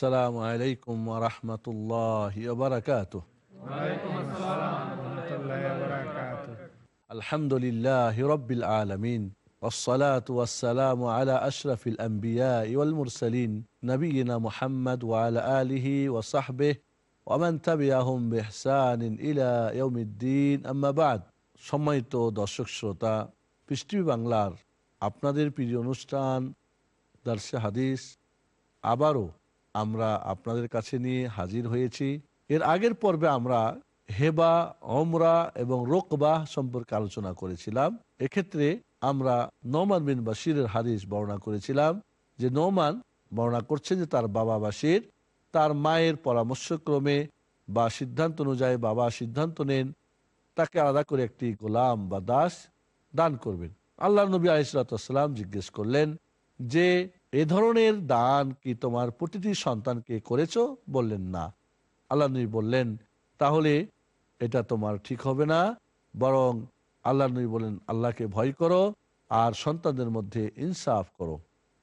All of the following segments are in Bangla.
আসসালামু আলাইকুম রহমতুল্লাহ বারকাত আলহামদুলিল্লাহ রবিল আলমিন والصلاة والسلام على أشرف الأنبياء والمرسلين نبينا محمد وعلى آله وصحبه ومن تبعهم بإحسان إلى يوم الدين أما بعد সম্মানিত দর্শক শ্রোতা পৃষ্টিভি বাংলার আপনাদের প্রিয় অনুষ্ঠান দার্সে হাদিস আবারও আমরা আপনাদের কাছে নিয়ে হাজির হয়েছি। এর আগের পর্বে আমরা হেবা অমরা এবং রোকবাহ সম্পর্কে আলোচনা করেছিলাম। এক্ষেত্রে আমরা নোমান বিন বাসিরের হাদিস বর্ণনা করেছিলাম যে নোমান বর্ণনা করছে যে তার বাবা বাসির তার মায়ের পরামর্শক্রমে বা সিদ্ধান্ত অনুযায়ী বাবা সিদ্ধান্ত নেন, তাকে আলাদা করে একটি গোলাম বা দাস দান করবেন। আল্লাহ নবী আলিসাল্লাম জিজ্ঞেস করলেন যে এ ধরনের দান কি তোমার প্রতিটি সন্তানকে করেছ? বললেন, না। আল্লাহ নবী বললেন, তাহলে এটা তোমার ঠিক হবে না। বরং আল্লাহ নবী বলেন আল্লাহকে ভয় করো আর সন্তানদের মধ্যে ইনসাফ করো।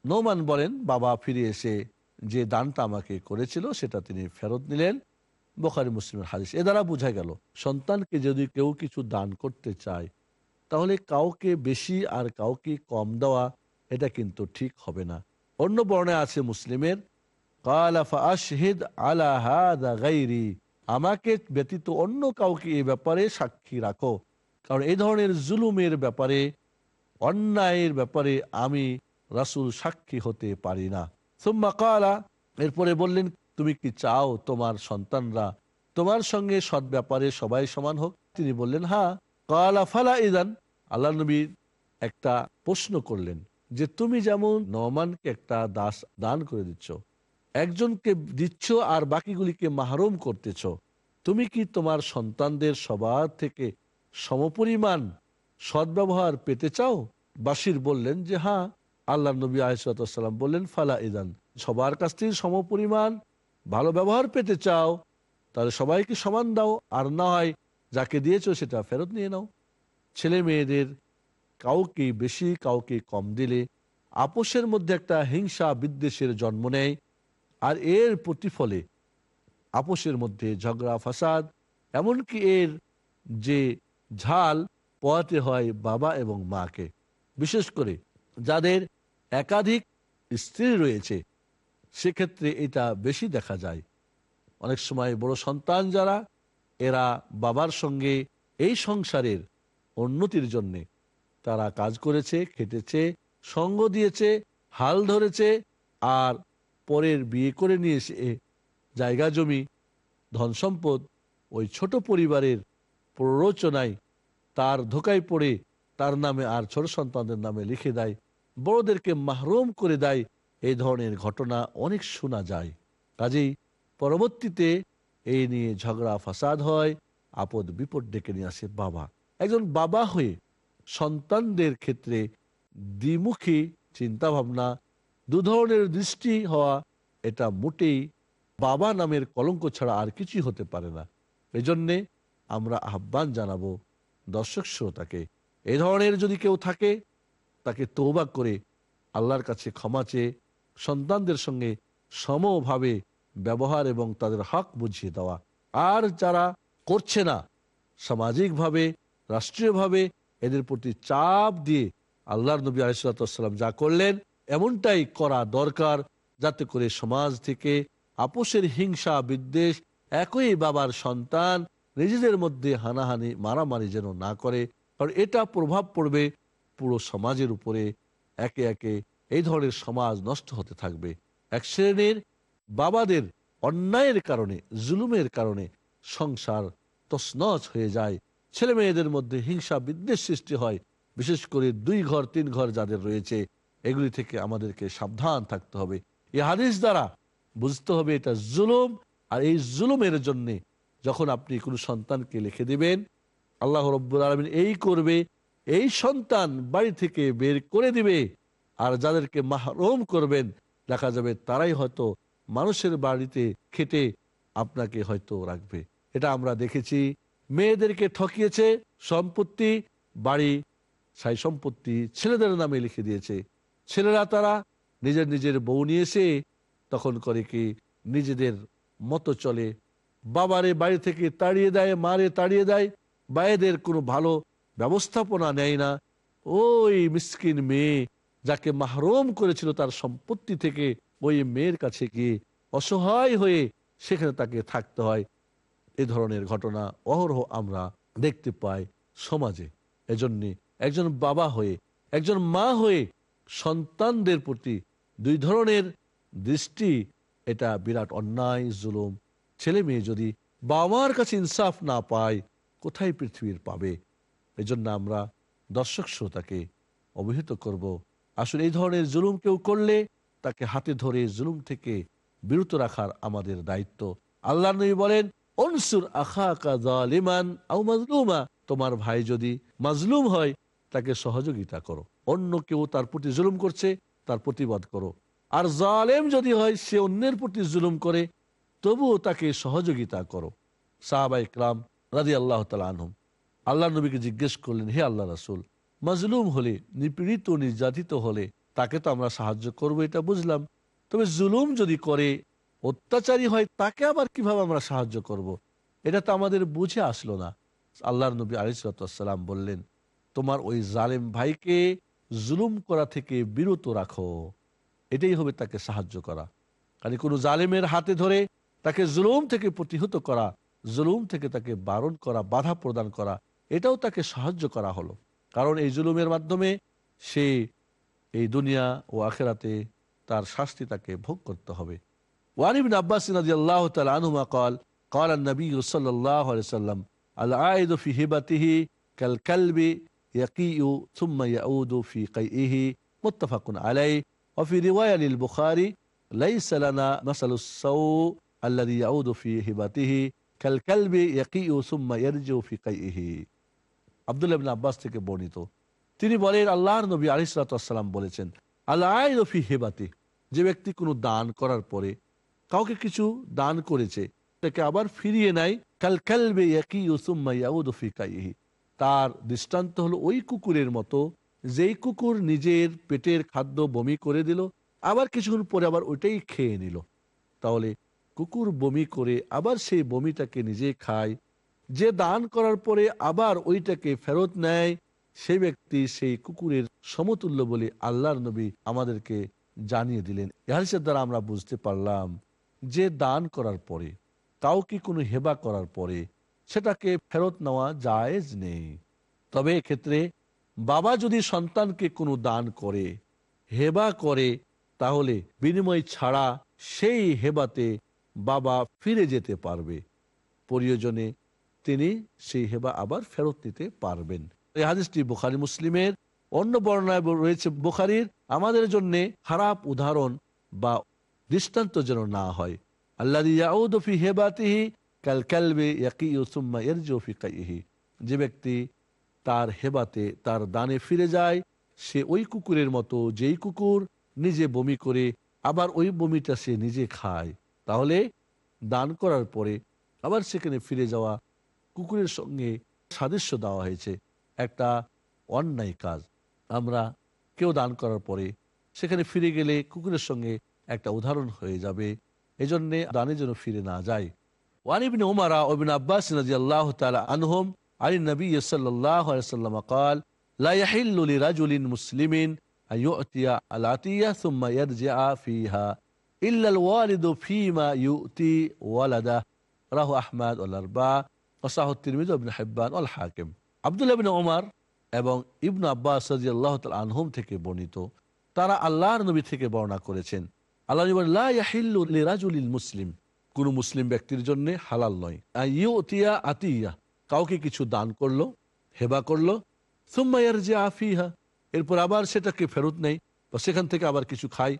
নোমান বলেন, বাবা ফিরে এসে যে দানটা আমাকে করেছিল, সেটা তিনি ফেরত নিলেন। বোখারি মুসলিমের হাদিস। এ দ্বারা বোঝা গেল, সন্তানকে যদি কেউ কিছু দান করতে চায়, তাহলে কাউকে বেশি আর কাউকে কম দেওয়া, এটা কিন্তু ঠিক হবে না। অন্য বর্ণে আছে মুসলিমের আমাকে ব্যতীত অন্য কাউকে এ ব্যাপারে সাক্ষী রাখো। কারণ এই ধরনের জুলুমের ব্যাপারে, অন্যায়ের ব্যাপারে আমি রাসুল সাক্ষী হতে পারি না। সুম্মা কালা, এরপরে বললেন, তুমি কি চাও তোমার সন্তানরা তোমার সঙ্গে সৎ ব্যাপারে সবাই সমান হোক? তিনি বললেন হ্যাঁ। কালা, ফালা ইদান আল্লাহ নবী একটা প্রশ্ন করলেন। যে তুমি যেমন নমানকে একটা দাস দান করে দিচ্ছ, একজনকে দিচ্ছ আর বাকিগুলিকে মাহরুম করতেছ, তুমি কি তোমার সন্তানদের সবার থেকে সমপরিমাণ সদ্ব্যবহার পেতে চাও? বাসির বললেন যে হ্যাঁ। আল্লাহ নবী আহসালাম বললেন, ফালা ইদান, সবার কাছ থেকে সমপরিমাণ ভালো ব্যবহার পেতে চাও, তাহলে সবাইকে সমান দাও, আর না হয় যাকে দিয়েছ সেটা ফেরত নিয়ে নাও। ছেলে মেয়েদের কাউকে বেশি, কাউকে কম দিলে আপোষের মধ্যে একটা হিংসা বিদ্বেষের জন্ম নেয় আর এর প্রতিফলে আপোষের মধ্যে ঝগড়া, ফাসাদ, এমনকি এর যে ঝাল পোয়াতে হয় বাবা এবং মাকে, বিশেষ করে যাদের একাধিক স্ত্রী রয়েছে, সেক্ষেত্রে এটা বেশি দেখা যায়। অনেক সময় বড় সন্তান যারা, এরা বাবার সঙ্গে এই সংসারের উন্নতির জন্যে তারা কাজ করেছে, খেটেছে, সঙ্গ দিয়েছে, হাল ধরেছে আর পরের বিয়ে করে নিয়ে এসে জায়গা জমি, ধন সম্পদ ওই ছোট পরিবারের প্ররোচনায় তার ধোকায় পড়ে তার নামে আর ছোট সন্তানদের নামে লিখে দেয়, বড়দেরকে মাহরুম করে দেয়। এই ধরনের ঘটনা অনেক শোনা যায়। কাজেই পরবর্তীতে এই নিয়ে ঝগড়া, ফাসাদ হয় আপদ বিপদ ডেকে নিয়ে আসে বাবা। একজন বাবা হয়ে সন্তানদের ক্ষেত্রে দ্বিমুখী চিন্তা ভাবনা দু ধরনের দৃষ্টি হওয়া, এটা মোটেই বাবা নামের কলঙ্ক ছাড়া আর কিছুই হতে পারে না। এজন্যে আমরা আহ্বান জানাব দর্শক শ্রোতাকে, এ ধরনের যদি কেউ থাকে, তাকে তৌবা করে আল্লাহর কাছে ক্ষমা চেয়ে সন্তানদের সঙ্গে সমভাবে ব্যবহার এবং তাদের হক বুঝিয়ে দেওয়া। আর যারা করছে না, সামাজিকভাবে, রাষ্ট্রীয়ভাবে এদের প্রতি চাপ দিয়ে আল্লাহর নবী আলিসাল্লাম যা করলেন, এমনটাই করা দরকার যাতে করে সমাজ থেকে আপোষের হিংসা, বিদ্বেষ, একই বাবার সন্তান নিজেদের মধ্যে হানাহানি, মারামারি যেন না করে। কারণ এটা প্রভাব পড়বে পুরো সমাজের উপরে। একে একে এই ধরনের সমাজ নষ্ট হতে থাকবে। এক শ্রেণির বাবাদের অন্যায়ের কারণে, জুলুমের কারণে সংসার তসনচ হয়ে যায়। ছেলে মেয়েদের মধ্যে হিংসা, বিদ্বেষ সৃষ্টি হয়। বিশেষ করে দুই ঘর, তিন ঘর যাদের রয়েছে, এগুলি থেকে আমাদেরকে সাবধান থাকতে হবে। এই হাদিস দ্বারা বুঝতে হবে এটা জুলুম, আর এই জুলুমের জন্যে যখন আপনি কোনো সন্তানকে লিখে দিবেন, আল্লাহ রব্বুল আলমিন এই করবে, এই সন্তান বাড়ি থেকে বের করে দিবে, আর যাদেরকে মাহরুম করবেন, দেখা যাবে তারাই হয়তো মানুষের বাড়িতে খেটে আপনাকে হয়তো রাখবে। এটা আমরা দেখেছি। মেয়েদেরকে ঠকিয়েছে সম্পত্তি, বাড়ি, সাই সম্পত্তি ছেলেদের নামে লিখে দিয়েছে। ছেলেরা তারা নিজের নিজের বউ নিয়ে এসে তখন করে কি নিজেদের মতো চলে। বাবারে বাড়ি থেকে তাড়িয়ে দেয়, মারে তাড়িয়ে দেয়, বায়েদের কোনো ভালো ব্যবস্থাপনা নেয় না। ওই মিসকিন মেয়ে যাকে মাহরুম করেছিল তার সম্পত্তি থেকে ওই মেয়ের কাছে গিয়ে অসহায় হয়ে সেখানে তাকে থাকতে হয়। এ ধরনের ঘটনা অহরহ আমরা দেখতে পাই সমাজে। এজন্য একজন বাবা হয়ে, একজন মা হয়ে সন্তানদের প্রতি দুই ধরনের দৃষ্টি, এটা বিরাট অন্যায়, জুলুম। ছেলে মেয়ে যদি বাবার কাছে ইনসাফ না পায়, কোথায় পৃথিবীর পাবে? এজন্য আমরা দর্শক শ্রোতাকে অবহিত করব। আসলে এই ধরনের জুলুম কেউ করলে তাকে হাতে ধরে জুলুম থেকে বিরত রাখার আমাদের দায়িত্ব। আল্লাহ নবী বলেন অনসুর তোমার ভাই যদি মাজলুম হয়, তাকে সহযোগিতা করো। অন্য কেউ তার প্রতি জুলুম করছে, তার প্রতিবাদ করো। আর জালেম যদি হয়, সে অন্যের প্রতি জুলুম করে, তবুও তাকে সহযোগিতা করো। সাহাবা ইকরাম রাজি আল্লাহ তালা আনহুম। আল্লাহ নবীকে জিজ্ঞেস করলেন, হে আল্লাহ রাসুল, মাজলুম হলে, নিপীড়িত, নির্যাতিত হলে, তাকে তো আমরা সাহায্য করব, এটা বুঝলাম। তবে জুলুম যদি করে অত্যাচারী হয়, তাকে আবার কীভাবে আমরা সাহায্য করব। এটা তো আমাদের বুঝে আসলো না। আল্লাহর নবী আলিসাল্লাম বললেন, তোমার ওই জালেম ভাইকে জুলুম করা থেকে বিরত রাখো। এটাই হবে তাকে সাহায্য করা। কারণ কোনো জালেমের হাতে ধরে তাকে জুলুম থেকে প্রতিহত করা, জুলুম থেকে তাকে বারণ করা, বাধা প্রদান করা, এটাও তাকে সাহায্য করা হলো। কারণ এই জুলুমের মাধ্যমে সে এই দুনিয়া ও আখেরাতে তার শাস্তি তাকে ভোগ করতে হবে। ওয়ানিবিন আব্বাস আল্লাহ তাল আনুমা কল قال النبي صلى الله عليه وسلم العائد في هبته كالكلب يقيء ثم يعود في قيئه متفق عليه وفي رواية للبخاري ليس لنا مثل السوء الذي يعود في هبته كالكلب يقيء ثم يرجع في قيئه আব্দুল ইবনে আব্বাস থেকে বর্ণিত তিনি বলেন আল্লাহর নবী আলিসাল্লাম বলেছেন আল্লাহ রফি হেবাতে যে ব্যক্তি কোনো দান করার পরে কাউকে কিছু দান করেছে, তাকে আবার ফিরিয়ে নেয়, কাল কালবে একই ওসুম্মাইয়াউদফিকাইহি তার দৃষ্টান্ত হলো ওই কুকুরের মতো, যেই কুকুর নিজের পেটের খাদ্য বমি করে দিল, আবার কিছুক্ষণ পরে আবার ওইটাই খেয়ে নিল। তাহলে কুকুর বমি করে আবার সেই বমিটাকে নিজে খায়, যে দান করার পরে আবার ওইটাকে ফেরত নেয় সেই ব্যক্তি সেই কুকুরের সমতুল্য বলে আল্লাহর নবী আমাদেরকে জানিয়ে দিলেন। ইহারিসের দ্বারা আমরা বুঝতে পারলাম যে দান করার পরে কাউকে কোনো হেবা করার পরে সেটাকে ফেরত নেওয়া জায়েজ নেই। তবে এক্ষেত্রে বাবা যদি সন্তানকে কোনো দান করে, হেবা করে, তাহলে বিনিময় ছাড়া সেই হেবাতে বাবা ফিরে যেতে পারবে। প্রয়োজনে, তিনি সেই হেবা আবার ফেরত নিতে পারবেন। এই হাদিসটি বুখারি, মুসলিমের অন্য বর্ণায় রয়েছে। বুখারির, আমাদের জন্য খারাপ উদাহরণ বা দৃষ্টান্ত যেন না হয়। আল্লাহ হেবাতিহি কাল কালবে যে ব্যক্তি তার হেবাতে তার দানে ফিরে যায়, সে ওই কুকুরের মতো যেই কুকুর নিজে বমি করে, আবার ওই বমিটা সে নিজে খায়। তাহলে দান করার পরে আবার সেখানে ফিরে যাওয়া কুকুরের সঙ্গে সাদৃশ্য দেওয়া হয়েছে। একটা অন্যায় কাজ। আমরা কেউ দান করার পরে সেখানে ফিরে গেলে কুকুরের সঙ্গে একটা উদাহরণ হয়ে যাবে এজন্য দানে যেন ফিরে না যায় ওয়ানিবিন উমারা ওবিন আব্বাস রাদিয়াল্লাহ তাআলা আনহুম আলী নবী সাল্লাল্লাহু আলাইহি ওয়াসাল্লাম قال لا يحل لرجل مسلم أن يؤتي العطية ثم يرجع فيها إلا الوالد فيما يؤتي ولده রাহু আহমদ আল্লাহবা ওসাহ তিরমিদ ইবনে হিব্বান আল হাকিম আব্দুল ইবনে ওমর এবং ইবনু আব্বাস রাদিয়াল্লাহু তাআলা আনহুম থেকে বর্ণিত তারা আল্লাহর নবী থেকে বর্ণনা করেছেন আল্লাহ নবী বলেন, লা ইয়াহিল্লু লিরাজুলিল মুসলিম। কোন মুসলিম ব্যক্তির জন্য হালাল নয়। ইউতিয়া আতিয়া। কাউকে কিছু দান করল, হেবা করল সুম্মাইয়ার যে আফিহা এরপর আবার সেটাকে ফেরত নেই বা সেখান থেকে আবার কিছু খায়।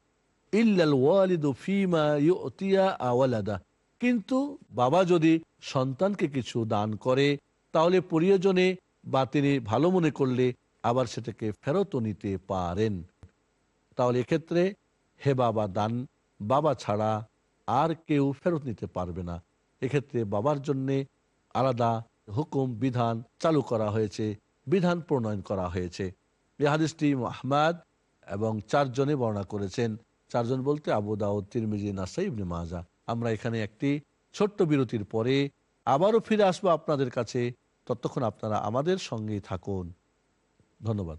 ইল্লাল ওয়ালিদু ফিমা ইউতিয়া আওয়ালাদা। কিন্তু বাবা যদি সন্তানকে কিছু দান করে, তাহলে প্রিয়জনে বা তিনি ভালো মনে করলে আবার সেটাকে ফেরতও নিতে পারেন। তাহলে এক্ষেত্রে হে বাবা দান, বাবা ছাড়া আর কেউ ফেরত নিতে পারবে না। এক্ষেত্রে বাবার জন্যে আলাদা হুকুম, বিধান চালু করা হয়েছে, বিধান প্রণয়ন করা হয়েছে। এই হাদিসটি আহমাদ এবং চারজনে বর্ণনা করেছেন। চারজন বলতে আবু দাউদ, তিরমিজি, নাসাই, ইবনে মাজা আমরা এখানে একটি ছোট্ট বিরতির পরে আবারও ফিরে আসব আপনাদের কাছে। ততক্ষণ আপনারা আমাদের সঙ্গেই থাকুন। ধন্যবাদ।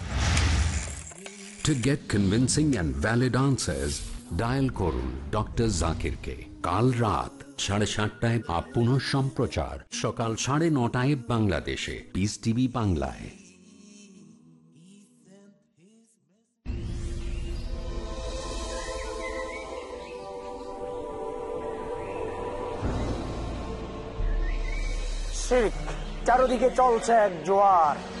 To get convincing and valid answers. Dial করুন ডক্টর জাকিরকে কাল রাত সাড়ে সাতটায় বা পুনঃ সম্প্রচার। সকাল সাড়ে নটায় বাংলাদেশে। পিস টিভি বাংলায়। চারদিকে চলছে এক জোয়ার।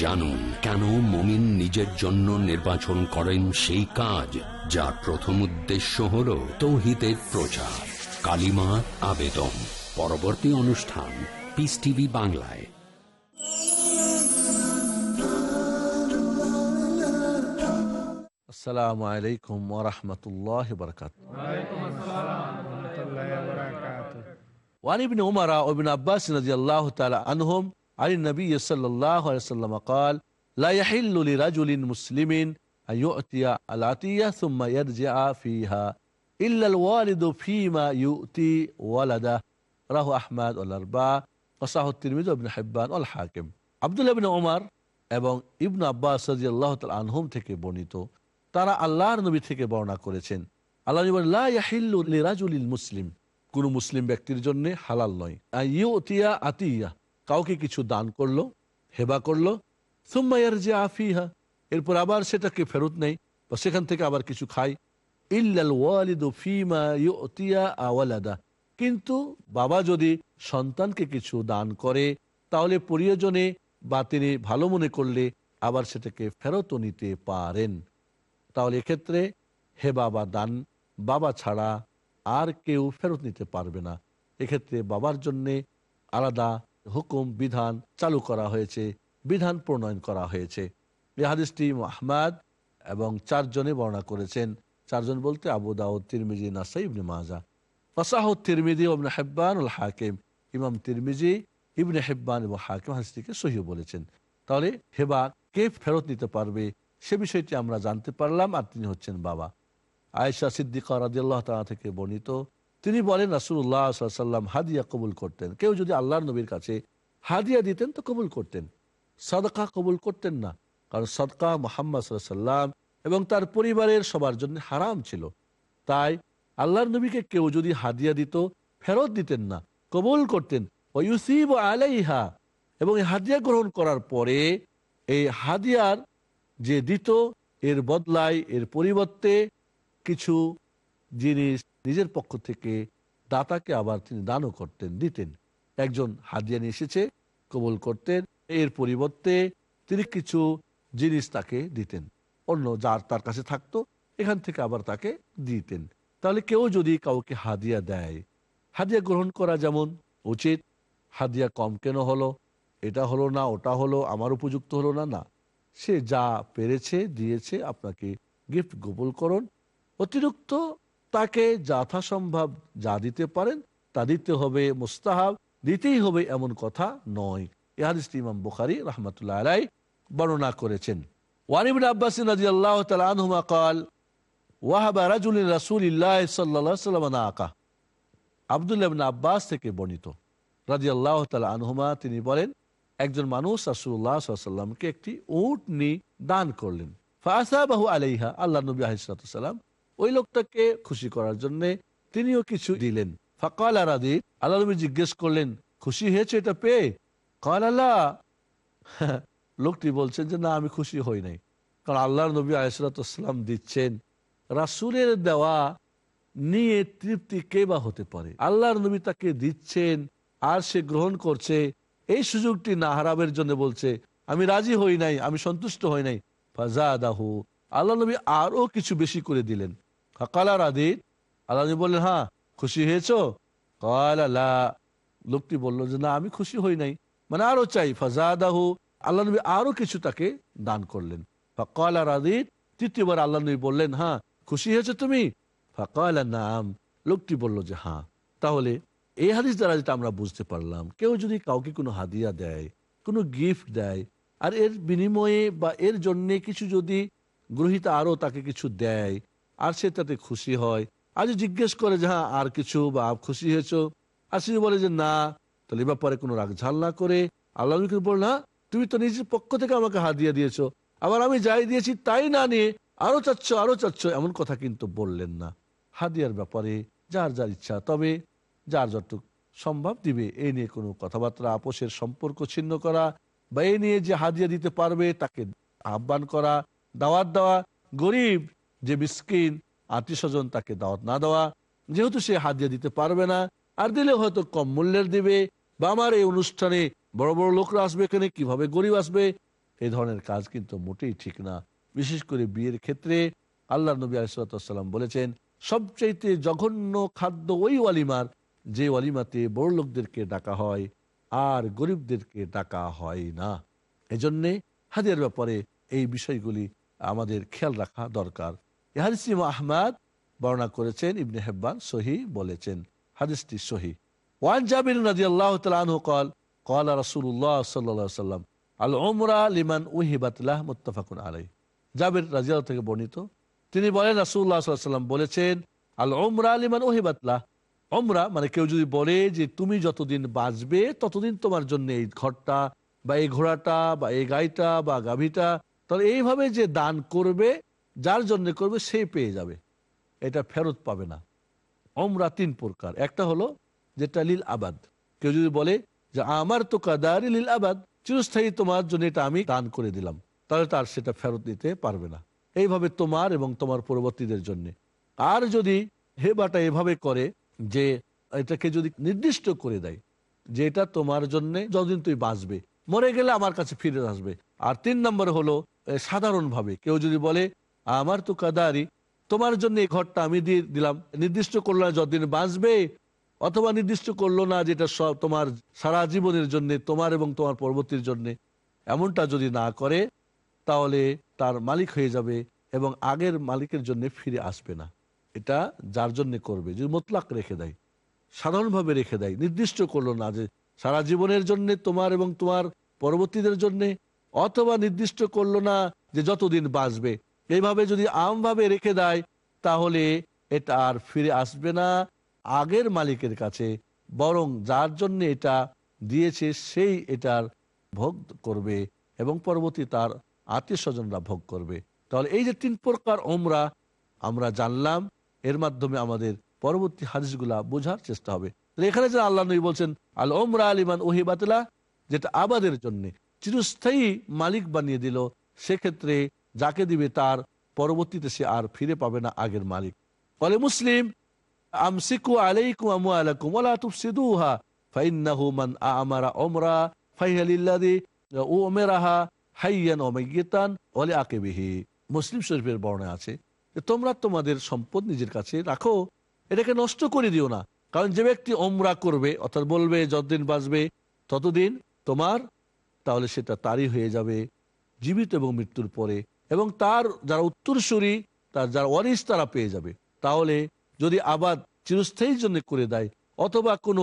জানুন কেন মমিন নিজের জন্য নির্বাচন করেন সেই কাজ যার প্রথম উদ্দেশ্য হল তৌহিতের প্রচার। কালিমা আবেদন। পরবর্তী অনুষ্ঠান পিস টিভি বাংলায়। আসসালামু আলাইকুম ওরহমতুল্লাহ বরকাত ওয়ানিবিন উমারা ওবিন আব্বাস নদী আল্লাহ তালা আনহম আলী নবী সাল্লাহ সাল্লাম কাল লাহিল্লি রাজুলিন মুসলিমিন আয়ুতিয়া আলাতিয়া সুম্মা ইয়ারজিআ ফিহা ইল্লাল ওয়ালিদু ফিমা ইউতি ওয়ালাদা। রাহু আহমদ আল আরবা ওসাহ তিরমিজ ইবনে হিব্বান আল হাকিম। আব্দুল্লাহ ইবনে ওমর এবং ইবনু আব্বাস সাজি আল্লাহ আনহুম থেকে বর্ণিত। তারা আল্লাহর নবী থেকে বর্ণনা করেছেন। আল্লাহ নবী লা মুসলিম। কোন মুসলিম ব্যক্তির জন্য হালাল নয়। ইউতিয়া আতিয়া কাউকে কিছু দান করল, হেবা করল সুম্মাইয়ার যে আফিহা এরপর আবার সেটাকে ফেরত নেই বা সেখান থেকে আবার কিছু খায়। ইল্লাল আওয়ালাদা কিন্তু বাবা যদি সন্তানকে কিছু দান করে, তাহলে প্রিয়জনে বা তিনি ভালো মনে করলে আবার সেটাকে ফেরতও নিতে পারেন। তাহলে এক্ষেত্রে হে বাবা দান বাবা ছাড়া আর কেউ ফেরত নিতে পারবে না। এক্ষেত্রে বাবার জন্যে আলাদা হুকুম, বিধান চালু করা হয়েছে, বিধান প্রণয়ন করা হয়েছে। এই হাদিসটি আহমাদ এবং চারজনে বর্ণনা করেছেন। চারজন বলতে আবু দাউদ, তিরমিজি, নাসাই, ইবনে মাজা ফাসাহ তিরমিজি ইবনে হেব্বান উল হাকিম। ইমাম তিরমিজি, ইবনে হেব্বান এবং হাকিম হাদিসটিকে সহি বলেছেন। তাহলে হেবা কে ফেরত নিতে পারবে? সে বিষয়টি আমরা জানতে পারলাম আর তিনি হচ্ছেন বাবা। আয়েশা সিদ্দিকা রাদিয়াল্লাহ তাআলা থেকে বর্ণিত তিনি বলেন আলাইহি সাল্লাম হাদিয়া কবুল করতেন। কেউ যদি আল্লাহর নবীর কাছে হাদিয়া দিতেন, তো কবুল করতেন। সদকা কবুল করতেন না, কারণ সদকা মোহাম্মদ সাল্লাম এবং তার পরিবারের সবার জন্য হারাম ছিল। তাই আল্লাহর নবীকে কেউ যদি হাদিয়া দিত, ফেরত দিতেন না, কবুল করতেন। ওয়ুসিব আলাইহা, এবং এই হাদিয়া গ্রহণ করার পরে এই হাদিয়ার যে দিত, এর বদলায় এর পরিবর্তে কিছু জিনিস নিজের পক্ষ থেকে দাতাকে আবার তিনি দানও করতেন, দিতেন। একজন হাদিয়া নিয়ে এসেছে, কবুল করতেন। এর পরিবর্তে তিনি কিছু জিনিস তাকে দিতেন। অন্য যার তার কাছে থাকতো, এখান থেকে আবার তাকে দিতেন। তাহলে কেউ যদি কাউকে হাদিয়া দেয়, হাদিয়া গ্রহণ করা যেমন উচিত, হাদিয়া কম কেন হলো? এটা হলো না, ওটা হলো, আমার উপযুক্ত হলো না না। সে যা পেরেছে, দিয়েছে, আপনাকে গিফট কবুল করুন। অতিরিক্ত তাকে যথাসম্ভব যা দিতে পারেন, তা দিতে হবে মুস্তাহাব, দিতেই হবে এমন কথা নয়। ইহাদিসটি ইমাম বুখারি রহমতুল্লাহ আলাই বর্ণনা করেছেন। কাল আকা থেকে বর্ণিত। আনহুমা তিনি বলেন, একজন মানুষ রাসুল্লাহ সাল্লামকে একটি উটনি দান করলেন। ফাসা বাহু আলাইহা আল্লাহ নবী আহিসাল্লাম ওই লোকটাকে খুশি করার জন্য তিনিও কিছু দিলেন। ফাকাল আরাদি আল্লাহ নবী জিজ্ঞেস করলেন, খুশি হয়েছে এটা পেয়ে? কাল আল্লাহ। লোকটি বলছেন যে, না, আমি খুশি হই নাই। কারণ আল্লাহ নবী আয়সরাতাম দিচ্ছেন, রাসুলের দেওয়া নিয়ে তৃপ্তি কে বা হতে পারে? আল্লাহর নবী তাকে দিচ্ছেন আর সে গ্রহণ করছে। এই সুযোগটি না হারাবের জন্য বলছে, আমি রাজি হই নাই, আমি সন্তুষ্ট হই নাই। ফাজাদাহু আল্লাহ নবী আরও কিছু বেশি করে দিলেন। কালার আদিত আল্লাহ বললেন হ্যাঁ খুশি হয়েছো? আল্লাহ লোকটি বলল যে, না, আমি খুশি হই নাই। মানে আরও চাই, ফাজাদাহু। আল্লাহ নবী আরও কিছু তাকে দান করলেন। ফকাল রাদিত, তৃতীয়বার আল্লাহ নবী বললেন হ্যাঁ খুশি হয়েছে তুমি? ফকাল, নাম। লোকটি বলল যে হ্যাঁ। তাহলে এই হাদিস দ্বারা যেটা আমরা বুঝতে পারলাম, কেউ যদি কাউকে কোনো হাদিয়া দেয়, কোনো গিফট দেয়, আর এর বিনিময়ে বা এর জন্যে কিছু যদি গ্রহিতা আরও তাকে কিছু দেয় আর সে তাতে খুশি হয়। আর যদি জিজ্ঞেস করে যে হ্যাঁ আর কিছু বা খুশি হয়েছো? আর সে বলে যে, না। তাহলে ব্যাপারে কোনো রাগ ঝাল না করে আল্লাহ বল না তুমি তো নিজের পক্ষ থেকে আমাকে হাদিয়া দিয়েছ। আবার আমি যাই দিয়েছি তাই না নিয়ে আরও চাচ্ছ আরও চাচ্ছ। এমন কথা কিন্তু বললেন না। হাদিয়ার ব্যাপারে যার যার ইচ্ছা, তবে যার যতটুক সম্ভব দিবে। এই নিয়ে কোনো কথাবার্তা, আপোষের সম্পর্ক ছিন্ন করা বা এই নিয়ে যে হাদিয়া দিতে পারবে, তাকে আহ্বান করা, দাওয়াত দেওয়া, গরিব যে মিসকিন আত্মীয় স্বজন তাকে দাওয়াত না দেওয়া, যেহেতু সে হাদিয়া দিতে পারবে না, আর দিলে হয়তো কম মূল্যের দিবে, বা আমার এই অনুষ্ঠানে বড় বড় লোকরা আসবে এখানে, কীভাবে গরিব আসবে, এই ধরনের কাজ কিন্তু মোটেই ঠিক না। বিশেষ করে বিয়ের ক্ষেত্রে আল্লাহ নবী আলিসাল্লাম বলেছেন, সবচাইতে জঘন্য খাদ্য ওই ওয়ালিমার, যে ওয়ালিমাতে বড় লোকদেরকে ডাকা হয়, আর গরিবদেরকে ডাকা হয় না। এজন্যে হাদিয়ার ব্যাপারে এই বিষয়গুলি আমাদের খেয়াল রাখা দরকার। আহমাদ বর্ণনা করেছেন, ইবনে হেব্বান সহি বলেছেন। হাদিসটি সহি। ওয়ান জাবির আল্লাহ কল কল রসুল্লাহ সাল্লা সাল্লাম আল ওমরা লিমান উহিবাতলাহ আলাই জাবির রাজিয়াল থেকে বর্ণিত, তিনি বলেন রাসুল্লাহ সাল্লাম বলেছেন, আল ওমরা লিমান ওহিবাতলাহ ওমরা মানে কেউ যদি বলে যে তুমি যতদিন বাঁচবে ততদিন তোমার জন্য এই ঘরটা বা এই ঘোড়াটা বা এই গাইটা বা গাভীটা, তাহলে এইভাবে যে দান করবে যার জন্য করবে, সে পেয়ে যাবে। এটা ফেরত পাবে না। ওমরা তিন প্রকার। একটা হলো যেটা লিল আবাদ। কেউ যদি বলে যে, আমার তো কাদারি লিল আবাদ, চিরস্থায়ী তোমার জন্য এটা আমি দান করে দিলাম। তাহলে তার সেটা ফেরত দিতে পারবে না। এইভাবে তোমার এবং তোমার পরবর্তীদের জন্য। আর যদি হেবাটা এভাবে করে যে, এটাকে যদি নির্দিষ্ট করে দেয়, যে এটা তোমার জন্য যতদিন তুই বাঁচবে, মরে গেলে আমার কাছে ফিরে আসবে। আর তিন নম্বর হলো সাধারণভাবে কেউ যদি বলে আমার তো কাদারি। তোমার জন্য এই ঘরটা আমি দিয়ে দিলাম। নির্দিষ্ট করল না যতদিন বাঁচবে, অথবা নির্দিষ্ট করল না যেটা সব তোমার সারা জীবনের জন্য, তোমার এবং তোমার পরবর্তীর জন্য। এমনটা যদি না করে, তাহলে তার মালিক হয়ে যাবে এবং আগের মালিকের জন্য ফিরে আসবে না। এটা যার জন্য করবে? যদি মোতলাক রেখে দেয়, সাধারণভাবে রেখে দেয়, নির্দিষ্ট করল না যে সারা জীবনের জন্য, তোমার এবং তোমার পরবর্তীদের জন্য, অথবা নির্দিষ্ট করল না যে যতদিন বাঁচবে এইভাবে যদি আমভাবে রেখে দেয়, তাহলে এটা আর ফিরে আসবে না আগের মালিকের কাছে, বরং যার জন্য এটা দিয়েছে সেই এটার ভোগ করবে এবং পরবর্তী তার আত্মীয় স্বজনরা ভোগ করবে। তাহলে এই যে তিন প্রকার ওমরা আমরা জানলাম, এর মাধ্যমে আমাদের পরবর্তী হাদিসগুলা বোঝার চেষ্টা হবে। এখানে যে আল্লাহ নবী বলছেন, আল ওমরা আলিমান ওহিবাতলা যেটা আবাদের জন্য। চিরস্থায়ী মালিক বানিয়ে দিল, সেক্ষেত্রে যাকে দিবে তার পরবর্তীতে সে আর ফিরে পাবে না আগের মালিক। বলে, মুসলিম, আমসিকু আলাইকুম আমু আলাইকুম ওয়ালা তুফসিদুহা, ফাইন্নাহু মান আমারা ওমরা ফাইহালিল্লাযী উমিরাহা হাইয়ান মুসলিম শরীফের বর্ণনা আছে তোমরা তোমাদের সম্পদ নিজের কাছে রাখো, এটাকে নষ্ট করে দিও না। কারণ যে ব্যক্তি ওমরা করবে, অর্থাৎ বলবে যতদিন বাঁচবে ততদিন তোমার, তাহলে সেটা তারই হয়ে যাবে। জীবিত এবং মৃত্যুর পরে এবং তার যারা উত্তরসূরি, তার যারা ওয়ারিস তারা পেয়ে যাবে। তাহলে যদি আবার চিরস্থায়ীর জন্য করে দেয়, অথবা কোনো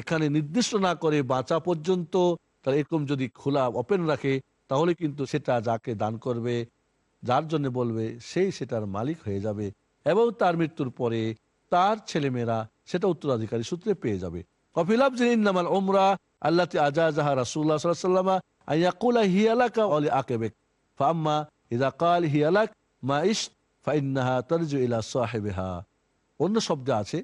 এখানে নির্দিষ্ট না করে বাঁচা পর্যন্ত তার এরকম যদি খোলা ওপেন রাখে, তাহলে কিন্তু সেটা যাকে দান করবে, যার জন্য বলবে, সেই সেটার মালিক হয়ে যাবে এবং তার মৃত্যুর পরে তার ছেলেমেয়েরা সেটা উত্তরাধিকারী সূত্রে পেয়ে যাবে। কফিলাব ইন্নামাল ওমরা আল্লাহ আজাজাহা রাসুল্লাহ সাল্লামা আইয়াকুলা হিয়ালাকা আকেবেক। ফাম্মা ইদা কাল হিয়ালাক মা ইস ফাইন্নাহা তারজু ইলা সাহেবেহা। অন্য শব্দ আছে,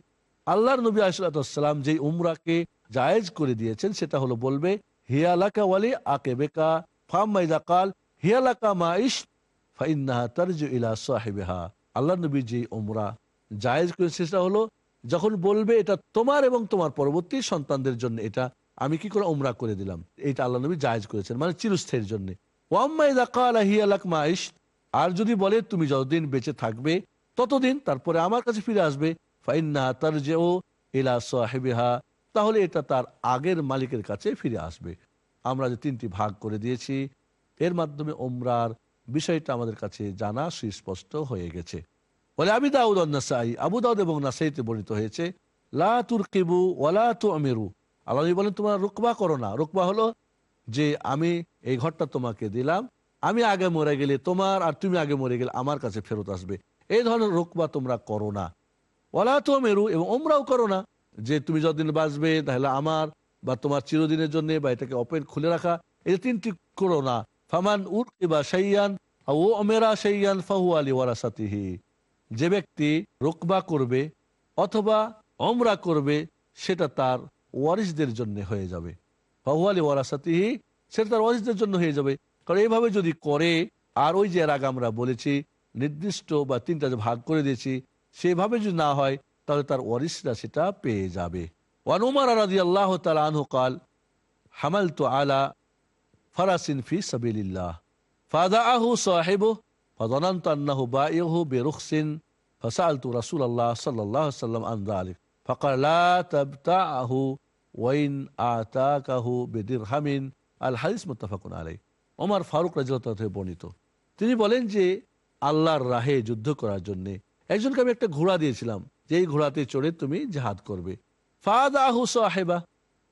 আল্লাহর নবী আসালাম যে উমরাকে জায়েজ করে দিয়েছেন, সেটা হলো বলবে হিয়ালাকা ওয়ালি আকেবেকা ফাম্মা ইদা কাল হিয়ালাকা মা ইস ফাইন্নাহা তারজু ইলা সাহেবেহা। আল্লাহ নবী যে উমরা জায়েজ করে সেটা হলো, যখন বলবে, এটা তোমার এবং তোমার পরবর্তী সন্তানদের জন্য, এটা আমি কি করে উমরা করে দিলাম? এটা আল্লাহ নবী জায়েজ করেছেন মানে চিরস্থায়ীর জন্য। আর যদি বলে, তুমি যতদিন বেঁচে থাকবে, ততদিন তারপরে আমার কাছে ফিরে আসবে তার যে ও এলা সাহেবেহা, তাহলে এটা তার আগের মালিকের কাছে ফিরে আসবে। আমরা যে তিনটি ভাগ করে দিয়েছি, এর মাধ্যমে ওমরার বিষয়টা আমাদের কাছে জানা সুস্পষ্ট হয়ে গেছে। বলে, আবি দাউদ নাসাই, আবু দাউদ এবং নাসাইতে বর্ণিত হয়েছে, লা তুরকিবু ওয়ালা তু আমিরু আল্লাহ বলেন, তোমার রুকবা করো না। রুকবা হলো যে আমি এই ঘরটা তোমাকে দিলাম, আমি আগে মরে গেলে তোমার আর তুমি আগে মরে গেলে আমার কাছে ফেরত আসবে। এই ধরনের রুকবা তোমরা করো না। ওলা তো মেরু এবং ওমরাও করো না যে তুমি যতদিন বাঁচবে তাহলে আমার বা তোমার চিরদিনের জন্য বা এটাকে ওপেন খুলে রাখা। এই তিনটি করো না। ফামান উর বা সাইয়ান ও অমেরা সাইয়ান ফাহু আলী ওয়ারাসাতিহি যে ব্যক্তি রোকবা করবে অথবা অমরা করবে, সেটা তার ওয়ারিসদের জন্য হয়ে যাবে। ফাহুয়ালি ওয়ারাসাতিহি সেটা তার ওয়ারিসদের জন্য হয়ে যাবে কারণ এইভাবে যদি করে আর ওই যে এর আগে আমরা বলেছি নির্দিষ্ট বা তিনটা যে ভাগ করে দিয়েছি সেভাবে যদি না হয় তাহলে তার ওয়ারিসরা সেটা পেয়ে যাবে ওয়ান উমার রাজি আল্লাহ তালা আনহু কাল হামাল তো আলা ফারাসিন ফি সাবিল্লাহ ফাদা আহু সাহেবু فظننت أنه بائعه برخص فسألت رسول الله صلى الله عليه وسلم عن ذلك فقال لا تبتعه ওয়াইন হামিন আল ফারুক বর্ণিত। তিনি বলেন যে, আল্লাহর রাহে যুদ্ধ করার জন্যে একজনকে আমি একটা ঘোড়া দিয়েছিলাম যে ঘোড়াতে চড়ে তুমি জাহাদ করবে। ফাদ সাহেবা,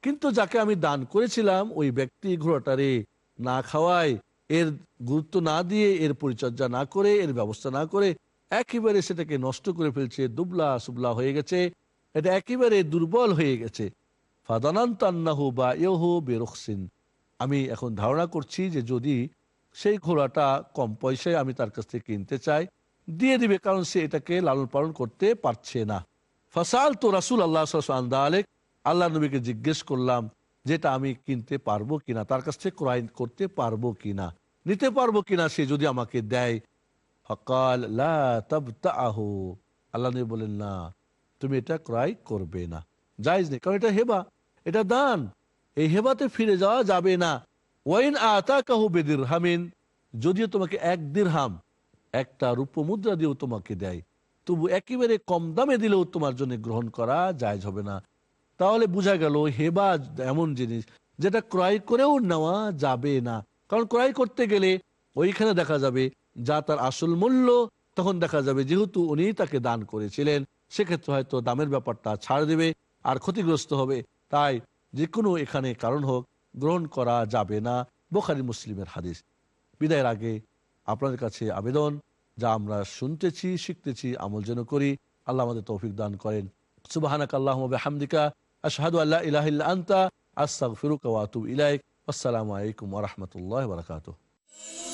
কিন্তু যাকে আমি দান করেছিলাম, ওই ব্যক্তি ঘোড়াটারে না খাওয়ায়, এর গুরুত্ব না দিয়ে, এর পরিচর্যা না করে, এর ব্যবস্থা না করে, একেবারে সেটাকে নষ্ট করে ফেলছে, দুবলা সুবলা হয়ে গেছে, এটা একেবারে দুর্বল হয়ে গেছে। বা আমি এখন ধারণা করছি যে যদি সেই ঘোড়াটা কম পয়সায় আমি তার কাছ থেকে কিনতে চাই, দিয়ে দিবে, কারণ সে এটাকে লালন পালন করতে পারছে না। ফসাল তো রাসুল আল্লাহ আলেক আল্লাহ নবীকে জিজ্ঞেস করলাম, যেটা আমি কিনতে পারব কিনা, তার কাছ থেকে ক্রয় করতে পারব কিনা? নিতে পারব কিনা, সে যদি আমাকে দেয়? ফকাল আল্লাহ নবী বলেন না, তুমি এটা ক্রয় করবে না। জায়জ নেই, কারণ এটা হেবা। এটা দান। এই হেবাতে ফিরে যাওয়া যাবে না। ওয়াইন আতা কাহু বেদির হামিন যদিও তোমাকে এক দিরহাম, একটা রূপ মুদ্রা দিয়েও তোমাকে দেয়। তবু একেবারে কম দামে দিলেও তোমার জন্য গ্রহণ করা জায়জ হবে না। তাহলে বোঝা গেল, হেবা এমন জিনিস যেটা ক্রয় করেও নেওয়া যাবে না। কারণ ক্রয় করতে গেলে ওইখানে দেখা যাবে, যা তার আসল মূল্য, তখন দেখা যাবে যেহেতু উনি তাকে দান করেছিলেন, সেক্ষেত্রে হয়তো দামের ব্যাপারটা ছাড় দেবে আর ক্ষতিগ্রস্ত হবে। তাই যে কোনো এখানে কারণ হোক, গ্রহণ করা যাবে না। বোখারি মুসলিমের হাদিস। বিদায়ের আগে আপনাদের কাছে আবেদন, যা আমরা শুনতেছি, শিখতেছি, আমল যেন করি, আল্লাহ আমাদের তৌফিক দান করেন। সুবাহানাক আল্লাহ আশহাদু আল্লাহ ইলাহ আনতা, আস্তাগফিরুকা ওয়া ইলাইক। আসসালামু আলাইকুম ওয়া রাহমাতুল্লাহি ওয়া বারাকাতুহু।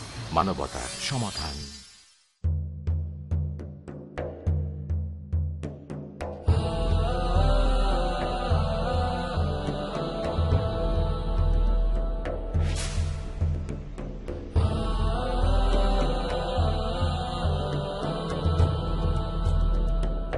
মানবতার সমাধান।